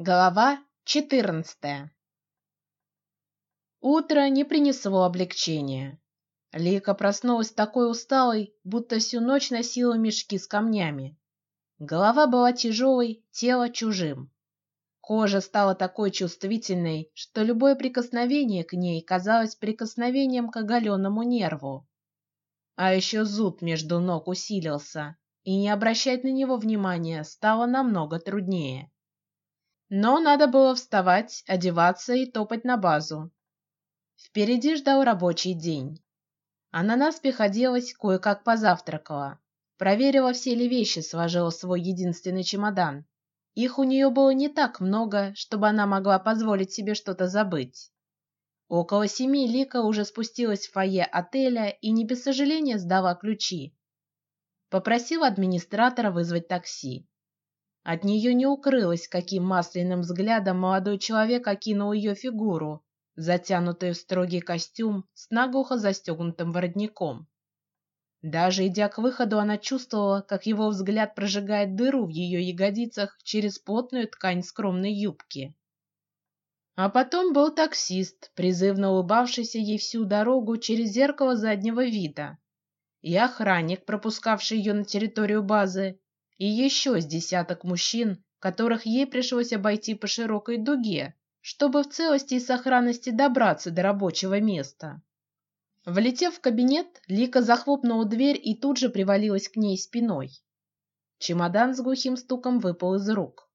Глава четырнадцатая. Утро не принесло облегчения. Лика проснулась такой усталой, будто всю ночь носила мешки с камнями. Голова была тяжелой, тело чужим. Кожа стала такой чувствительной, что любое прикосновение к ней казалось прикосновением к оголенному нерву. А еще зуд между ног усилился, и не обращать на него внимания стало намного труднее. Но надо было вставать, одеваться и топать на базу. Впереди ждал рабочий день. Она наспех оделась, кое-как позавтракала, проверила все ли вещи, сложила свой единственный чемодан. Их у нее было не так много, чтобы она могла позволить себе что-то забыть. Около семи Лика уже спустилась в фойе отеля и не без сожаления сдала ключи. Попросила администратора вызвать такси. От нее не укрылось, каким масляным взглядом молодой человек окинул ее фигуру, затянутую в строгий костюм с наглухо застегнутым воротником. Даже идя к выходу, она чувствовала, как его взгляд прожигает дыру в ее ягодицах через плотную ткань скромной юбки. А потом был таксист, призывно улыбавшийся ей всю дорогу через зеркало заднего вида, и охранник, пропускавший ее на территорию базы, и еще с десяток мужчин, которых ей пришлось обойти по широкой дуге, чтобы в целости и сохранности добраться до рабочего места. Влетев в кабинет, Лика захлопнула дверь и тут же привалилась к ней спиной. Чемодан с глухим стуком выпал из рук.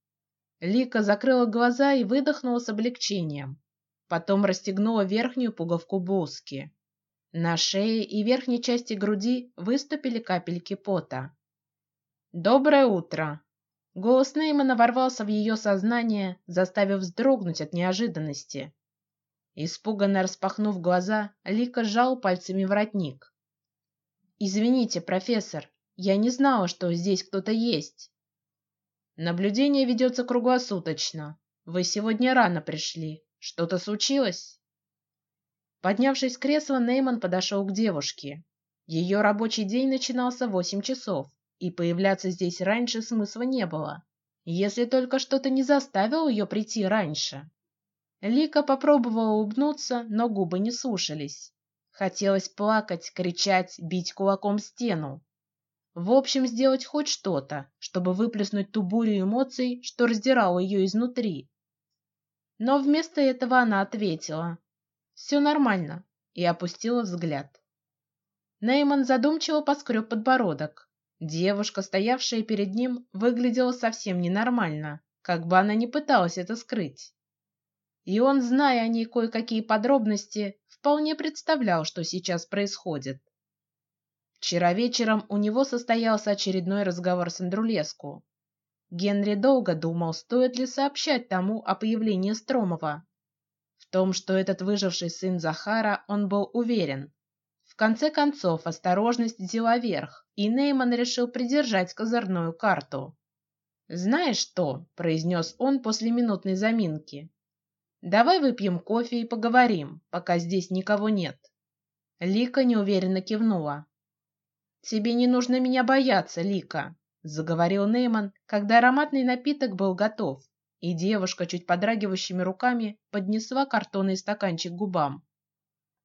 Лика закрыла глаза и выдохнула с облегчением. Потом расстегнула верхнюю пуговку блузки. На шее и верхней части груди выступили капельки пота. Доброе утро. Голос Неймана ворвался в ее сознание, заставив вздрогнуть от неожиданности. Испуганно распахнув глаза, Лика сжал пальцами воротник. Извините, профессор, я не знала, что здесь кто-то есть. Наблюдение ведется круглосуточно. Вы сегодня рано пришли. Что-то случилось? Поднявшись с кресла, Нейман подошел к девушке. Ее рабочий день начинался в восемь часов и появляться здесь раньше смысла не было, если только что-то не заставило ее прийти раньше. Лика попробовала улыбнуться, но губы не слушались. Хотелось плакать, кричать, бить кулаком стену. В общем, сделать хоть что-то, чтобы выплеснуть ту бурю эмоций, что раздирала ее изнутри. Но вместо этого она ответила: "Все нормально" и опустила взгляд. Нейман задумчиво поскреб подбородок. Девушка, стоявшая перед ним, выглядела совсем ненормально, как бы она ни пыталась это скрыть. И он, зная о ней кое-какие подробности, вполне представлял, что сейчас происходит. Вчера вечером у него состоялся очередной разговор с Андрулеску. Генри долго думал, стоит ли сообщать тому о появлении Стромова. В том, что этот выживший сын Захара, он был уверен. В конце концов, осторожность взяла верх, и Нейман решил придержать козырную карту. Знаешь что? произнес он после минутной заминки. Давай выпьем кофе и поговорим, пока здесь никого нет. Лика неуверенно кивнула. Тебе не нужно меня бояться, Лика, заговорил Нейман, когда ароматный напиток был готов, и девушка чуть подрагивающими руками поднесла картонный стаканчик губам.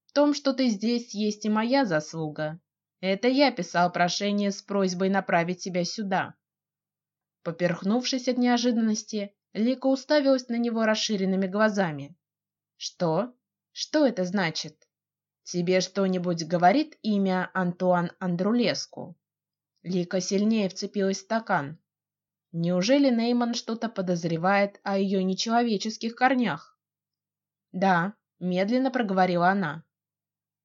В том, что ты здесь, есть и моя заслуга. Это я писал прошение с просьбой направить тебя сюда. Поперхнувшись от неожиданности, Лика уставилась на него расширенными глазами. Что? Что это значит? Тебе что-нибудь говорит имя Антуан Андрулеску? Лика сильнее вцепилась в стакан. Неужели Нейман что-то подозревает о ее нечеловеческих корнях? Да, медленно проговорила она.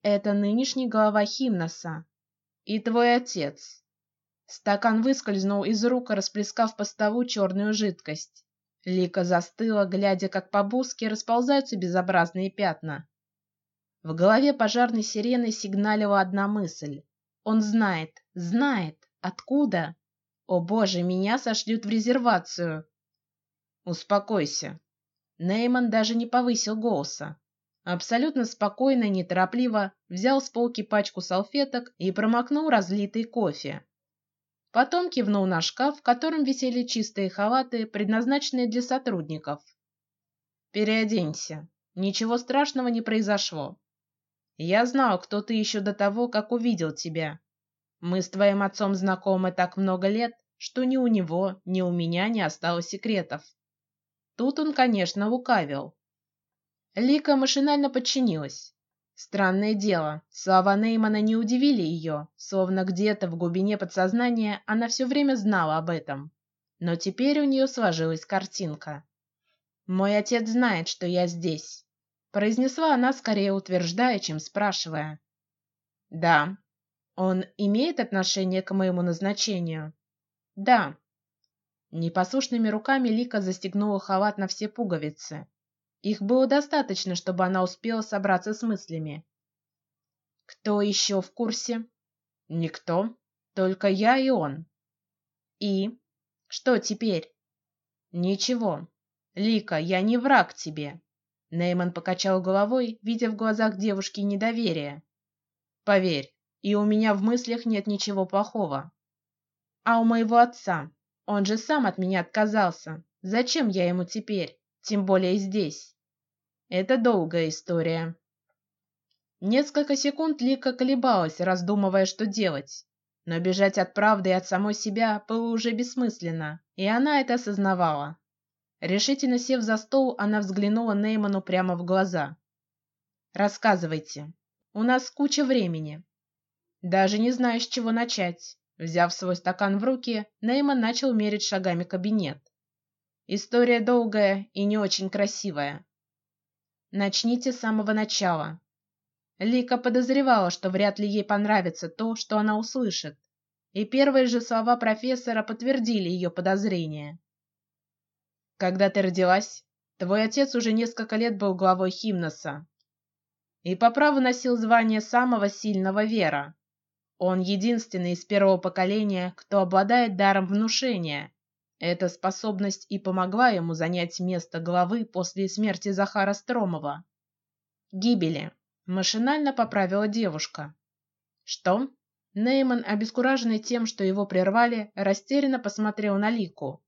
Это нынешний глава Химноса и твой отец. Стакан выскользнул из рук, расплескав по столу черную жидкость. Лика застыла, глядя, как по буске расползаются безобразные пятна. В голове пожарной сирены сигналила одна мысль: он знает, знает, откуда. О боже, меня сошлют в резервацию. Успокойся. Нейман даже не повысил голоса абсолютно спокойно неторопливо взял с полки пачку салфеток и промокнул разлитый кофе. Потом кивнул на шкаф, в котором висели чистые халаты, предназначенные для сотрудников. Переоденься. Ничего страшного не произошло. Я знал, кто ты еще до того, как увидел тебя. Мы с твоим отцом знакомы так много лет, что ни у него, ни у меня не осталось секретов. Тут он, конечно, лукавил. Лика машинально подчинилась. Странное дело, слова Неймана не удивили ее, словно где-то в глубине подсознания она все время знала об этом. Но теперь у нее сложилась картинка. Мой отец знает, что я здесь произнесла она скорее утверждая, чем спрашивая. Да. Он имеет отношение к моему назначению. Да. Непослушными руками Лика застегнула халат на все пуговицы. Их было достаточно, чтобы она успела собраться с мыслями. Кто еще в курсе? Никто, только я и он. И что теперь? Ничего, Лика, я не враг тебе. Нейман покачал головой, видя в глазах девушки недоверие. Поверь, и у меня в мыслях нет ничего плохого. А у моего отца, он же сам от меня отказался. Зачем я ему теперь, тем более здесь? Это долгая история. Несколько секунд Лика колебалась, раздумывая, что делать. Но бежать от правды и от самой себя было уже бессмысленно, и она это осознавала. Решительно сев за стол, она взглянула Нейману прямо в глаза. Рассказывайте. У нас куча времени. Даже не знаю, с чего начать. Взяв свой стакан в руки, Нейман начал мерить шагами кабинет. История долгая и не очень красивая. Начните с самого начала. Лика подозревала, что вряд ли ей понравится то, что она услышит, и первые же слова профессора подтвердили ее подозрения. Когда ты родилась, твой отец уже несколько лет был главой Химноса и по праву носил звание самого сильного Вера. Он единственный из первого поколения, кто обладает даром внушения. Эта способность и помогла ему занять место главы после смерти Захара Стромова. Гибели. Машинально поправила девушка. Что? Нейман, обескураженный тем, что его прервали, растерянно посмотрел на Лику.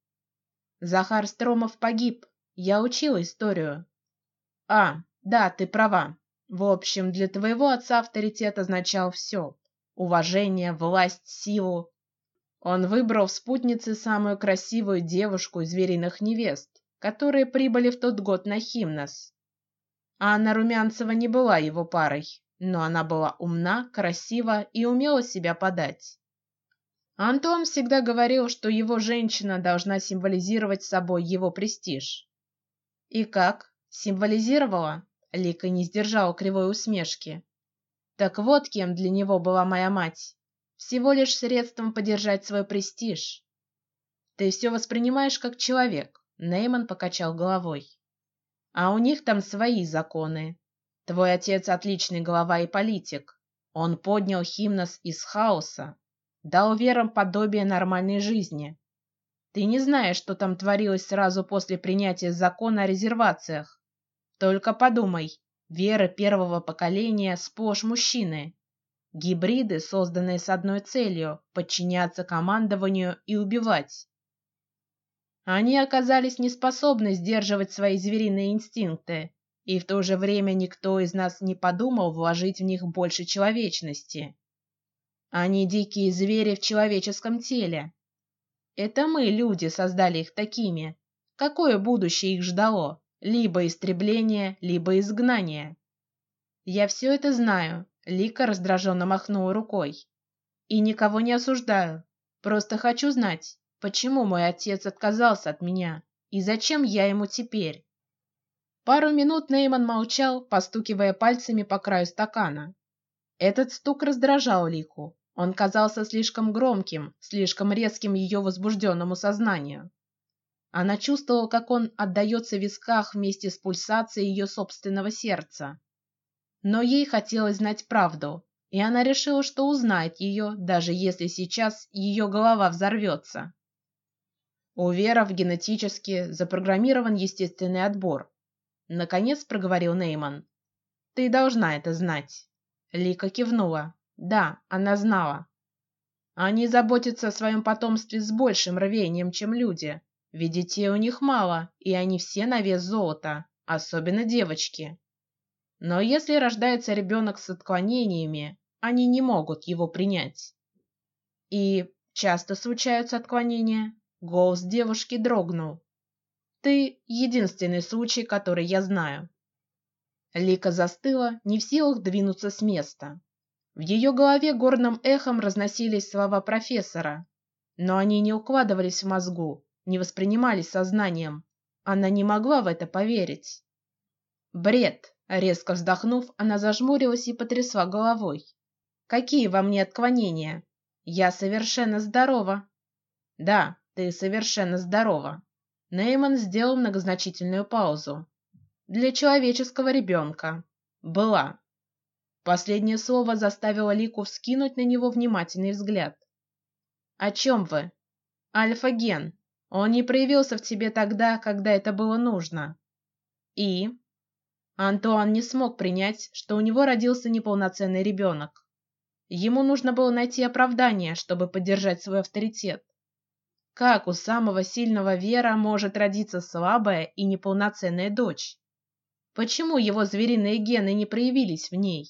Захар Стромов погиб. Я учил историю. А, да, ты права. В общем, для твоего отца авторитет означал все: уважение, власть, силу. Он выбрал в спутнице самую красивую девушку из звериных невест, которые прибыли в тот год на Химнос. Анна Румянцева не была его парой, но она была умна, красива и умела себя подать. Антон всегда говорил, что его женщина должна символизировать собой его престиж. И как символизировала? Лика не сдержала кривой усмешки. Так вот, кем для него была моя мать. Всего лишь средством поддержать свой престиж. Ты все воспринимаешь как человек. Нейман покачал головой. А у них там свои законы. Твой отец отличный глава и политик. Он поднял Химнос из хаоса, дал верам подобие нормальной жизни. Ты не знаешь, что там творилось сразу после принятия закона о резервациях. Только подумай, веры первого поколения сплошь мужчины, гибриды, созданные с одной целью – подчиняться командованию и убивать. Они оказались неспособны сдерживать свои звериные инстинкты, и в то же время никто из нас не подумал вложить в них больше человечности. Они дикие звери в человеческом теле. Это мы, люди, создали их такими. Какое будущее их ждало? Либо истребление, либо изгнание. Я все это знаю. Лика раздраженно махнула рукой. И никого не осуждаю. Просто хочу знать, почему мой отец отказался от меня и зачем я ему теперь. Пару минут Нейман молчал, постукивая пальцами по краю стакана. Этот стук раздражал Лику. Он казался слишком громким, слишком резким ее возбужденному сознанию. Она чувствовала, как он отдается в висках вместе с пульсацией ее собственного сердца. Но ей хотелось знать правду, и она решила, что узнает ее, даже если сейчас ее голова взорвется. У веров генетически запрограммирован естественный отбор. Наконец проговорил Нейман. Ты должна это знать. Лика кивнула. Да, она знала. Они заботятся о своем потомстве с большим рвением, чем люди. Ведь детей у них мало, и они все на вес золота, особенно девочки. Но если рождается ребенок с отклонениями, они не могут его принять. И часто случаются отклонения. Голос девушки дрогнул. Ты единственный случай, который я знаю. Лика застыла, не в силах двинуться с места. В ее голове горным эхом разносились слова профессора, но они не укладывались в мозгу, не воспринимались сознанием. Она не могла в это поверить. Бред. Резко вздохнув, она зажмурилась и потрясла головой. Какие во мне отклонения? Я совершенно здорова. Да, ты совершенно здорова. Нейман сделал многозначительную паузу. Для человеческого ребенка была. Последнее слово заставило Лику вскинуть на него внимательный взгляд. О чем вы? Альфа-ген. Он не проявился в тебе тогда, когда это было нужно. И Антуан не смог принять, что у него родился неполноценный ребенок. Ему нужно было найти оправдание, чтобы поддержать свой авторитет. Как у самого сильного Вера может родиться слабая и неполноценная дочь? Почему его звериные гены не проявились в ней?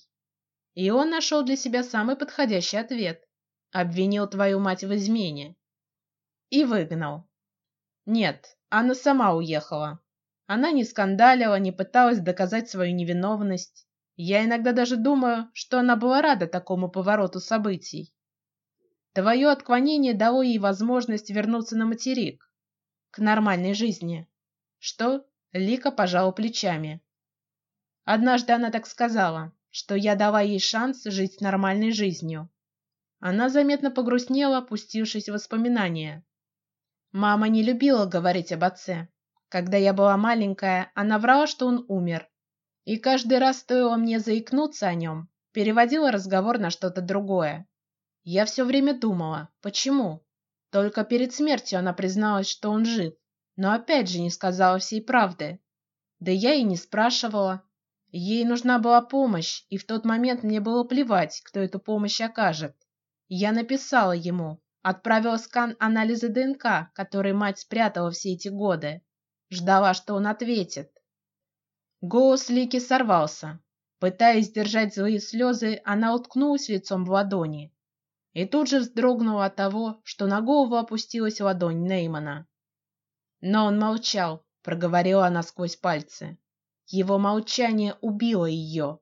И он нашел для себя самый подходящий ответ: обвинил твою мать в измене и выгнал. Нет, она сама уехала. Она не скандалила, не пыталась доказать свою невиновность. Я иногда даже думаю, что она была рада такому повороту событий. Твое отклонение дало ей возможность вернуться на материк, к нормальной жизни. Что? Лика пожала плечами. Однажды она так сказала что я дала ей шанс жить нормальной жизнью. Она заметно погрустнела, опустившись в воспоминания. Мама не любила говорить об отце. Когда я была маленькая, она врала, что он умер, и каждый раз стоило мне заикнуться о нем, переводила разговор на что-то другое. Я все время думала, почему. Только перед смертью она призналась, что он жив, но опять же не сказала всей правды. Да я и не спрашивала. Ей нужна была помощь, и в тот момент мне было плевать, кто эту помощь окажет. Я написала ему, отправила скан анализа ДНК, который мать спрятала все эти годы, ждала, что он ответит. Голос Лики сорвался. Пытаясь держать свои слезы, она уткнулась лицом в ладони и тут же вздрогнула от того, что на голову опустилась ладонь Неймана. Но он молчал, проговорила она сквозь пальцы. Его молчание убило ее.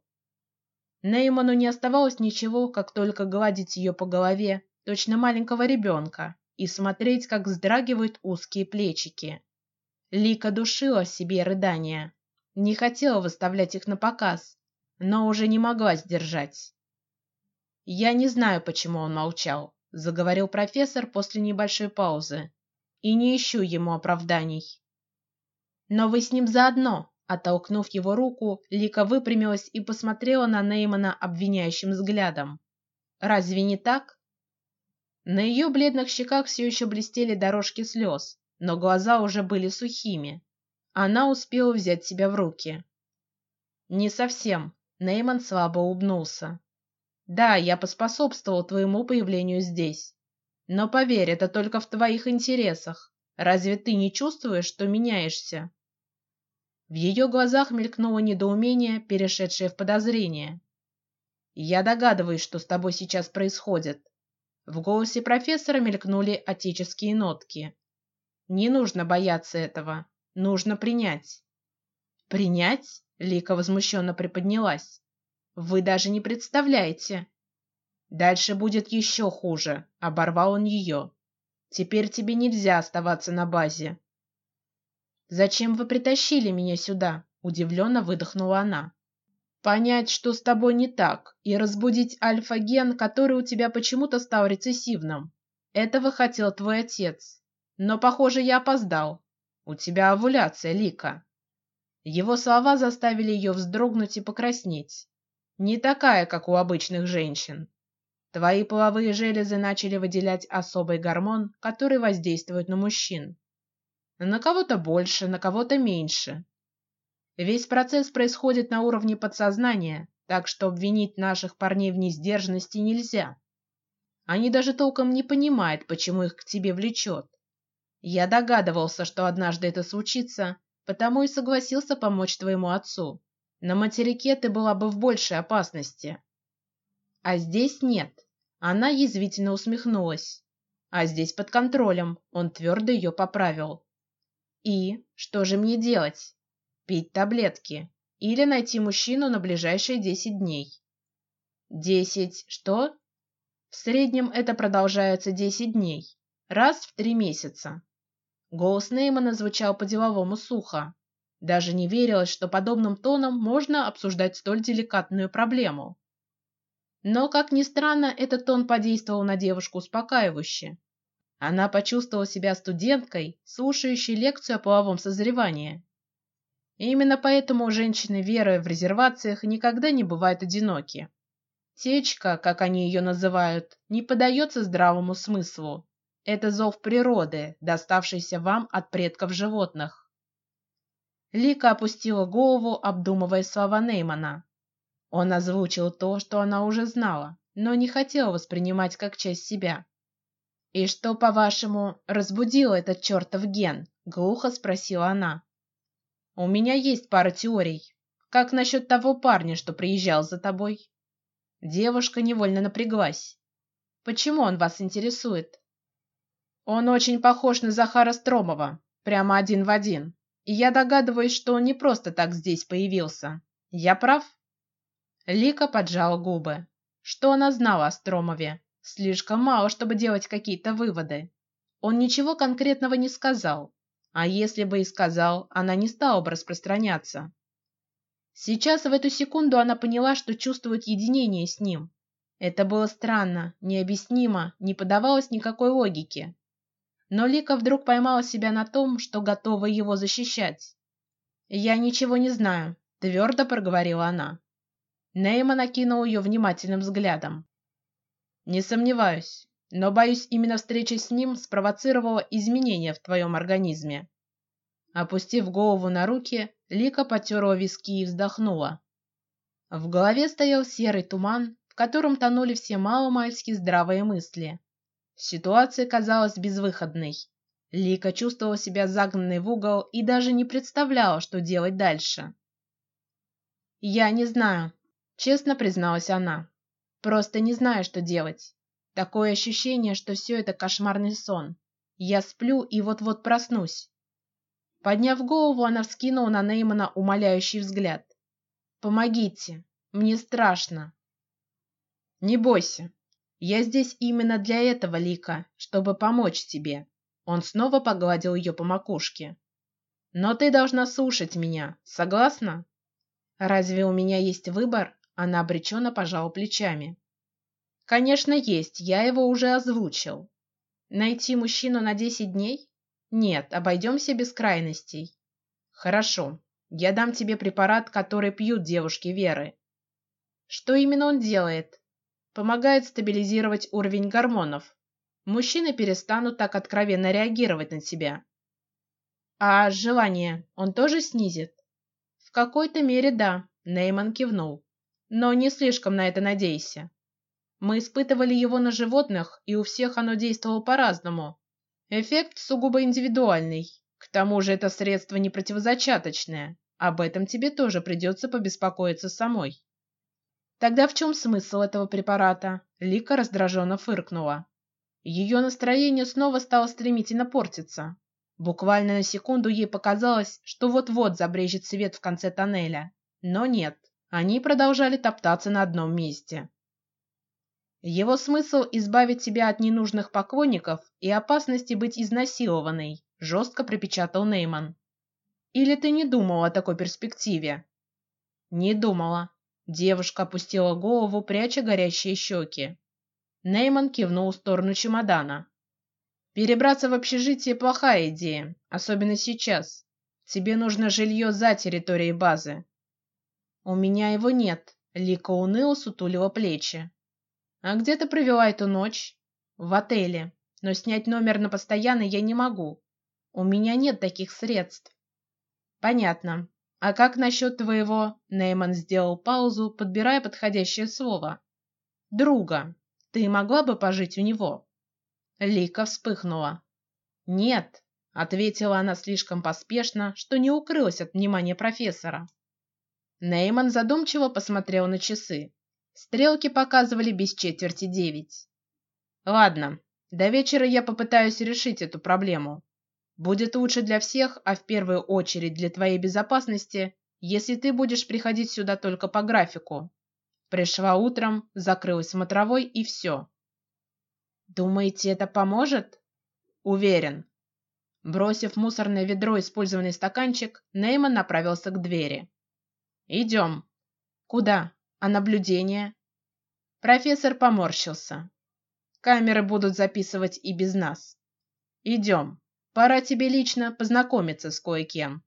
Нейману не оставалось ничего, как только гладить ее по голове, точно маленького ребенка, и смотреть, как вздрагивают узкие плечики. Лика душила себе рыдания, не хотела выставлять их на показ, но уже не могла сдержать. Я не знаю, почему он молчал, заговорил профессор после небольшой паузы, и не ищу ему оправданий. Но вы с ним заодно, Оттолкнув его руку, Лика выпрямилась и посмотрела на Неймана обвиняющим взглядом. Разве не так? На ее бледных щеках все еще блестели дорожки слез, но глаза уже были сухими. Она успела взять себя в руки. Не совсем. Нейман слабо улыбнулся. Да, я поспособствовал твоему появлению здесь, но поверь, это только в твоих интересах. Разве ты не чувствуешь, что меняешься? В ее глазах мелькнуло недоумение, перешедшее в подозрение. Я догадываюсь, что с тобой сейчас происходит. В голосе профессора мелькнули отеческие нотки. Не нужно бояться этого, нужно принять. Принять? Лика возмущенно приподнялась. Вы даже не представляете. Дальше будет еще хуже. Оборвал он ее. Теперь тебе нельзя оставаться на базе. Зачем вы притащили меня сюда? Удивленно выдохнула она. Понять, что с тобой не так, и разбудить альфа-ген, который у тебя почему-то стал рецессивным. Этого хотел твой отец, но похоже я опоздал. У тебя овуляция, Лика. Его слова заставили ее вздрогнуть и покраснеть. Не такая, как у обычных женщин. Твои половые железы начали выделять особый гормон, который воздействует на мужчин. На кого-то больше, на кого-то меньше. Весь процесс происходит на уровне подсознания, так что обвинить наших парней в несдержанности нельзя. Они даже толком не понимают, почему их к тебе влечет. Я догадывался, что однажды это случится, потому и согласился помочь твоему отцу. На материке ты была бы в большей опасности, а здесь нет. Она язвительно усмехнулась. А здесь под контролем. Он твердо ее поправил. И что же мне делать? Пить таблетки или найти мужчину на ближайшие десять дней? Десять что? В среднем это продолжается десять дней, раз в три месяца. Голос Неймана звучал по-деловому сухо. Даже не верилось, что подобным тоном можно обсуждать столь деликатную проблему. Но, как ни странно, этот тон подействовал на девушку успокаивающе. Она почувствовала себя студенткой, слушающей лекцию о половом созревании. И именно поэтому женщины, веруя в резервациях, никогда не бывают одиноки. Течка, как они ее называют, не подается здравому смыслу. Это зов природы, доставшийся вам от предков животных. Лика опустила голову, обдумывая слова Неймана. Он озвучил то, что она уже знала, но не хотела воспринимать как часть себя. И что, по-вашему, разбудило этот чертов ген? Глухо спросила она. У меня есть пара теорий. Как насчет того парня, что приезжал за тобой? Девушка невольно напряглась. Почему он вас интересует? Он очень похож на Захара Стромова, прямо один в один. И я догадываюсь, что он не просто так здесь появился. Я прав? Лика поджала губы. Что она знала о Стромове? Слишком мало, чтобы делать какие-то выводы. Он ничего конкретного не сказал, а если бы и сказал, она не стала бы распространяться. Сейчас в эту секунду она поняла, что чувствует единение с ним. Это было странно, необъяснимо, не подавалось никакой логики. Но Лика вдруг поймала себя на том, что готова его защищать. Я ничего не знаю, твердо проговорила она. Нейма накинул ее внимательным взглядом. Не сомневаюсь, но боюсь, именно встреча с ним спровоцировала изменения в твоем организме. Опустив голову на руки, Лика потерла виски и вздохнула. В голове стоял серый туман, в котором тонули все маломальски здравые мысли. Ситуация казалась безвыходной. Лика чувствовала себя загнанной в угол и даже не представляла, что делать дальше. Я не знаю, Честно призналась она. Просто не знаю, что делать. Такое ощущение, что все это кошмарный сон. Я сплю и вот-вот проснусь. Подняв голову, она вскинула на Неймана умоляющий взгляд. Помогите, мне страшно. Не бойся, я здесь именно для этого, Лика, чтобы помочь тебе. Он снова погладил ее по макушке. Но ты должна слушать меня, согласна? Разве у меня есть выбор? Она обреченно пожала плечами. Конечно, есть. Я его уже озвучил. Найти мужчину на десять дней? Нет, обойдемся без крайностей. Хорошо. Я дам тебе препарат, который пьют девушки Веры. Что именно он делает? Помогает стабилизировать уровень гормонов. Мужчины перестанут так откровенно реагировать на тебя. А желание он тоже снизит? В какой-то мере да. Нейман кивнул но не слишком на это надейся. Мы испытывали его на животных, и у всех оно действовало по-разному. Эффект сугубо индивидуальный. К тому же это средство не противозачаточное. Об этом тебе тоже придется побеспокоиться самой. Тогда в чем смысл этого препарата? Лика раздраженно фыркнула. Ее настроение снова стало стремительно портиться. Буквально на секунду ей показалось, что вот-вот забрежет свет в конце тоннеля, но нет. Они продолжали топтаться на одном месте. Его смысл избавить себя от ненужных поклонников и опасности быть изнасилованной, жестко припечатал Нейман. Или ты не думала о такой перспективе? Не думала. Девушка опустила голову, пряча горящие щеки. Нейман кивнул в сторону чемодана. Перебраться в общежитие плохая идея, особенно сейчас. Тебе нужно жилье за территорией базы. У меня его нет. Лика уныло сутулила плечи. А где ты провела эту ночь? В отеле. Но снять номер на постоянно я не могу. У меня нет таких средств. Понятно. А как насчет твоего? Нейман сделал паузу, подбирая подходящее слово. Друга. Ты могла бы пожить у него? Лика вспыхнула. Нет, ответила она слишком поспешно, что не укрылась от внимания профессора. Нейман задумчиво посмотрел на часы. Стрелки показывали без четверти девять. Ладно, до вечера я попытаюсь решить эту проблему. Будет лучше для всех, а в первую очередь для твоей безопасности, если ты будешь приходить сюда только по графику. Пришла утром, закрылась смотровой и все. Думаете, это поможет? Уверен. Бросив мусорное ведро использованный стаканчик, Нейман направился к двери. Идем. Куда? А наблюдение? Профессор поморщился. Камеры будут записывать и без нас. Идем. Пора тебе лично познакомиться с кое-кем.